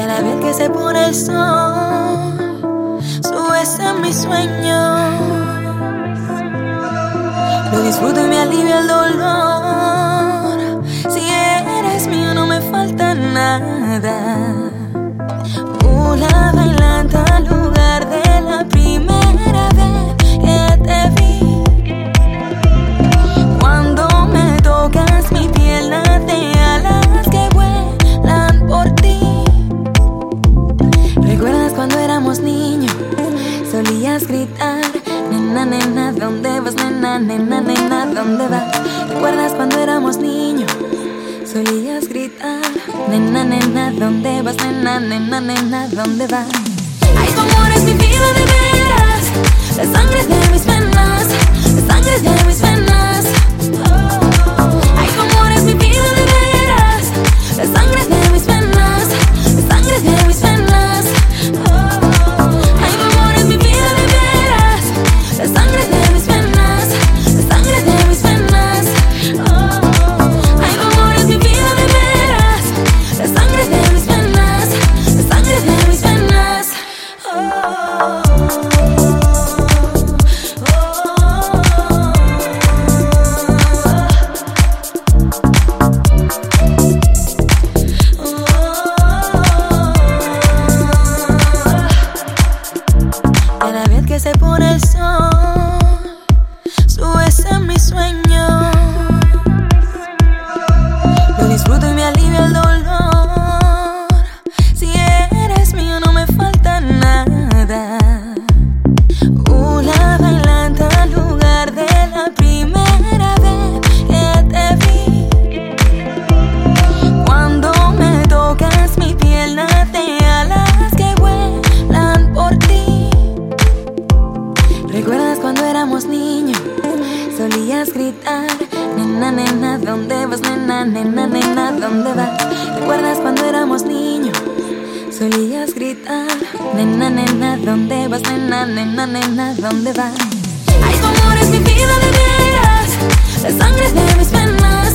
que a la vez que se pone el sol, subes en mis sueños. Lo disfruto y me alivia el dolor. Éramos niños? Solías gritar, nena, nena, ¿dónde vas, nena, nena, nena, ¿dónde vas? ¿Recuerdas cuando éramos niños? Solías gritar, nena, nena, ¿dónde vas, nena, nena, nena, ¿dónde vas? Ay, tu amor es vida de veras, se pone el sol, subes en mi sueño. Lo disfruto gritar. Nena, nena, ¿dónde vas? Nena, nena, nena, ¿dónde vas? ¿Recuerdas cuando éramos niños? Solías gritar. Nena, nena, ¿dónde vas? Nena, nena, nena, ¿dónde vas? Ay, tu amor mi vida de veras. La sangre es de mis penas.